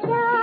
तुझे